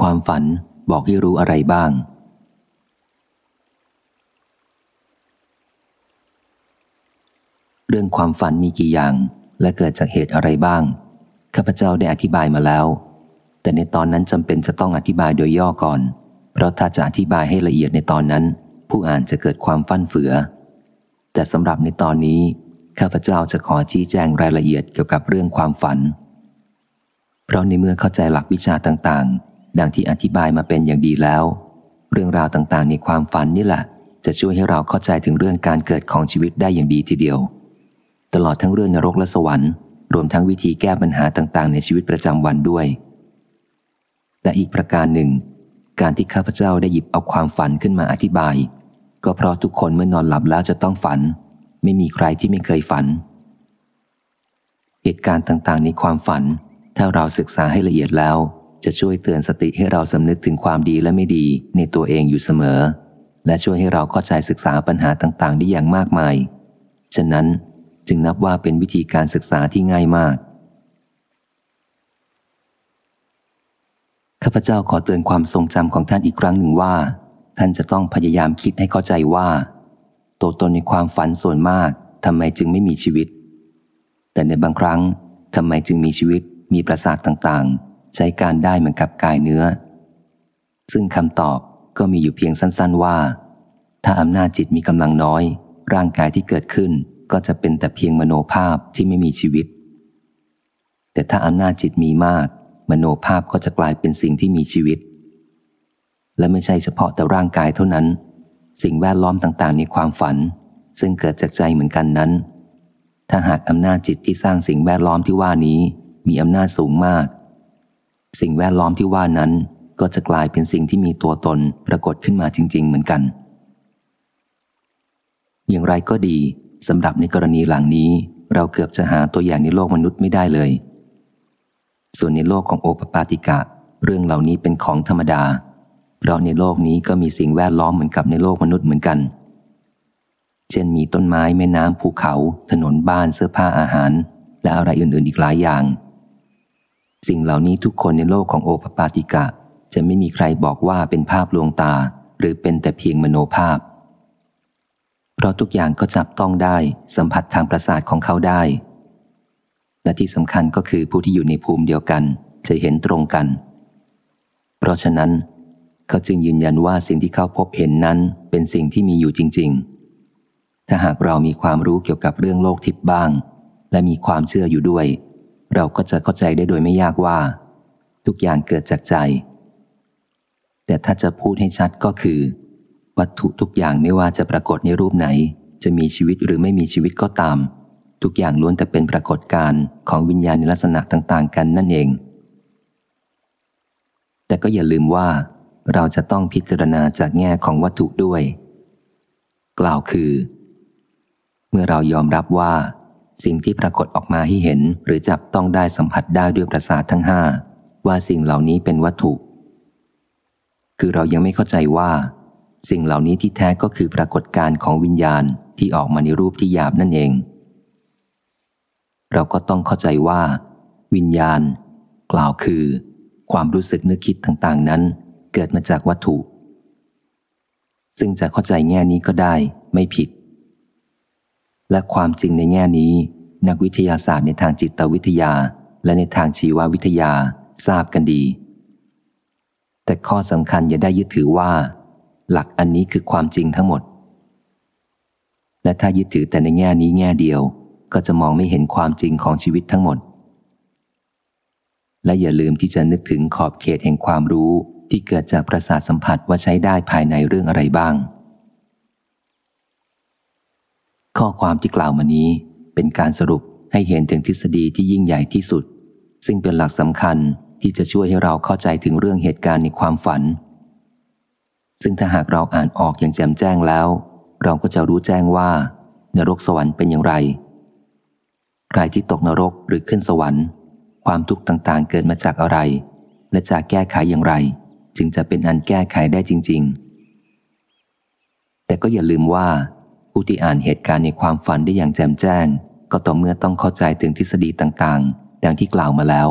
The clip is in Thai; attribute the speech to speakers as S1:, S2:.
S1: ความฝันบอกให้รู้อะไรบ้าง เรื่องความฝันมีกี่อย่างและเกิดจากเหตุอะไรบ้าง ข้าพเจ้าได้อธิบายมาแล้ว แต่ในตอนนั้นจำเป็นจะต้องอธิบายโดยย่อก่อน เพราะถ้าจะอธิบายให้ละเอียดในตอนนั้น ผู้อ่านจะเกิดความฟั่นเฟือ แต่สำหรับในตอนนี้ ข้าพเจ้าจะขอชี้แจงรายละเอียดเกี่ยวกับเรื่องความฝัน เพราะในเมื่อเข้าใจหลักวิชาต่างๆ ดังที่อธิบายมาเป็นอย่างดีแล้ว เรื่องราวต่างๆ ในความฝันนี่แหละ จะช่วยให้เราเข้าใจถึงเรื่องการเกิดของชีวิตได้อย่างดีทีเดียว ตลอดทั้งเรื่องนรกและสวรรค์ รวมทั้งวิธีแก้ปัญหาต่างๆ ในชีวิตประจำวันด้วย และอีกประการหนึ่ง การที่ข้าพเจ้าได้หยิบเอาความฝันขึ้นมาอธิบาย ก็เพราะทุกคนเมื่อนอนหลับแล้วจะต้องฝัน ไม่มีใครที่ไม่เคยฝัน เหตุการณ์ต่างๆ ในความฝัน ถ้าเราศึกษาให้ละเอียดแล้ว จะช่วยเตือนสติให้เราสำนึกถึงความดีและไม่ดีในตัวเองอยู่เสมอ และช่วยให้เราเข้าใจศึกษาปัญหาต่างๆ ได้อย่างมากมาย ฉะนั้นจึงนับว่าเป็นวิธีการศึกษาที่ง่ายมาก ข้าพเจ้าขอเตือนความทรงจำของท่านอีกครั้งหนึ่งว่า ท่านจะต้องพยายามคิดให้เข้าใจว่า ตัวตนในความฝันส่วนมากทำไมจึงไม่มีชีวิต แต่ในบางครั้งทำไมจึงมีชีวิตมีประสาทต่างๆ ใช้การได้เหมือนกับกายเนื้อ ซึ่งคำตอบก็มีอยู่เพียงสั้น ๆว่า ถ้าอำนาจจิตมีกำลังน้อย ร่างกายที่เกิดขึ้นก็จะเป็นแต่เพียงมโนภาพที่ไม่มีชีวิต แต่ถ้าอำนาจจิตมีมาก มโนภาพก็จะกลายเป็นสิ่งที่มีชีวิต และไม่ใช่เฉพาะแต่ร่างกายเท่านั้น สิ่งแวดล้อมต่างๆ ในความฝัน ซึ่งเกิดจากใจเหมือนกันนั้น ถ้าหากอำนาจจิตที่สร้างสิ่งแวดล้อมที่ว่านี้ มีอำนาจสูงมาก สิ่งแวดล้อมที่ว่านั้นก็จะกลายเป็นสิ่งที่มีตัวตนปรากฏขึ้นมาจริง ๆ เหมือนกัน อย่างไรก็ดีสำหรับในกรณีหลังนี้ เราเกือบจะหาตัวอย่างในโลกมนุษย์ไม่ได้เลย ส่วนในโลกของโอปปาติกะ เรื่องเหล่านี้เป็นของธรรมดา เพราะในโลกนี้ก็มีสิ่งแวดล้อมเหมือนกับในโลกมนุษย์เหมือนกัน เช่นมีต้นไม้แม่น้ำภูเขา ถนนบ้านเสื้อผ้าอาหาร และอะไรอื่นๆอีกหลายอย่าง สิ่งเหล่านี้ทุกคนในโลกของโอปปาติกะ จะไม่มีใครบอกว่าเป็นภาพลวงตา หรือเป็นแต่เพียงมโนภาพ เพราะทุกอย่างก็จับต้องได้สัมผัสทางประสาทของเขาได้ และที่สำคัญก็คือผู้ที่อยู่ในภูมิเดียวกันจะเห็นตรงกัน เพราะฉะนั้นเขาจึงยืนยันว่าสิ่งที่เขาพบเห็นนั้นเป็นสิ่งที่มีอยู่จริง ๆ ถ้าหากเรามีความรู้เกี่ยวกับเรื่องโลกทิพย์บ้าง และมีความเชื่ออยู่ด้วย เราก็จะเข้าใจได้โดยไม่ยากว่า ทุกอย่างเกิดจากใจ แต่ถ้าจะพูดให้ชัดก็คือ วัตถุทุกอย่างไม่ว่าจะปรากฏในรูปไหน จะมีชีวิตหรือไม่มีชีวิตก็ตาม ทุกอย่างล้วนแต่เป็นปรากฏการณ์ของวิญญาณในลักษณะต่าง ๆ กันนั่นเอง แต่ก็อย่าลืมว่า เราจะต้องพิจารณาจากแง่ของวัตถุด้วย กล่าวคือ เมื่อเรายอมรับว่า สิ่งที่ปรากฏออกมาให้เห็น หรือจับต้องได้สัมผัสได้ด้วยประสาททั้งห้าว่าสิ่งเหล่านี้เป็นวัตถุ คือเรายังไม่เข้าใจว่า สิ่งเหล่านี้ที่แท้ก็คือปรากฏการณ์ของวิญญาณที่ออกมาในรูปที่หยาบนั่นเอง เราก็ต้องเข้าใจว่า วิญญาณ กล่าวคือ ความรู้สึกนึกคิดต่างๆ นั้น เกิดมาจากวัตถุ ซึ่งจะเข้าใจแง่นี้ก็ได้ไม่ผิด และความจริงในแง่นี้ นักวิทยาศาสตร์ในทางจิตวิทยา และในทางชีววิทยาทราบกันดี แต่ข้อสำคัญอย่าได้ยึดถือว่า หลักอันนี้คือความจริงทั้งหมด และถ้ายึดถือแต่ในแง่นี้แง่เดียว ก็จะมองไม่เห็นความจริงของชีวิตทั้งหมด และอย่าลืมที่จะนึกถึงขอบเขตแห่งความรู้ที่เกิดจากประสาทสัมผัสว่าใช้ได้ภายในเรื่องอะไรบ้าง ข้อความที่กล่าวมานี้เป็นการสรุปให้เห็นถึงทฤษฎีที่ยิ่งใหญ่ที่สุด ซึ่งเป็นหลักสำคัญที่จะช่วยให้เราเข้าใจถึงเรื่องเหตุการณ์ในความฝัน ซึ่งถ้าหากเราอ่านออกอย่างแจ่มแจ้งแล้ว เราก็จะรู้แจ้งว่านรกสวรรค์เป็นอย่างไร ใครที่ตกนรกหรือขึ้นสวรรค์ ความทุกข์ต่างๆ เกิดมาจากอะไร และจะแก้ไขอย่างไร จึงจะเป็นอันแก้ไขได้จริง ๆ แต่ก็อย่าลืมว่า ผู้ที่อ่านเหตุการณ์ในความฝันได้อย่างแจ่มแจ้ง ก็ต่อเมื่อต้องเข้าใจถึงทฤษฎีต่างๆ ดังที่กล่าวมาแล้ว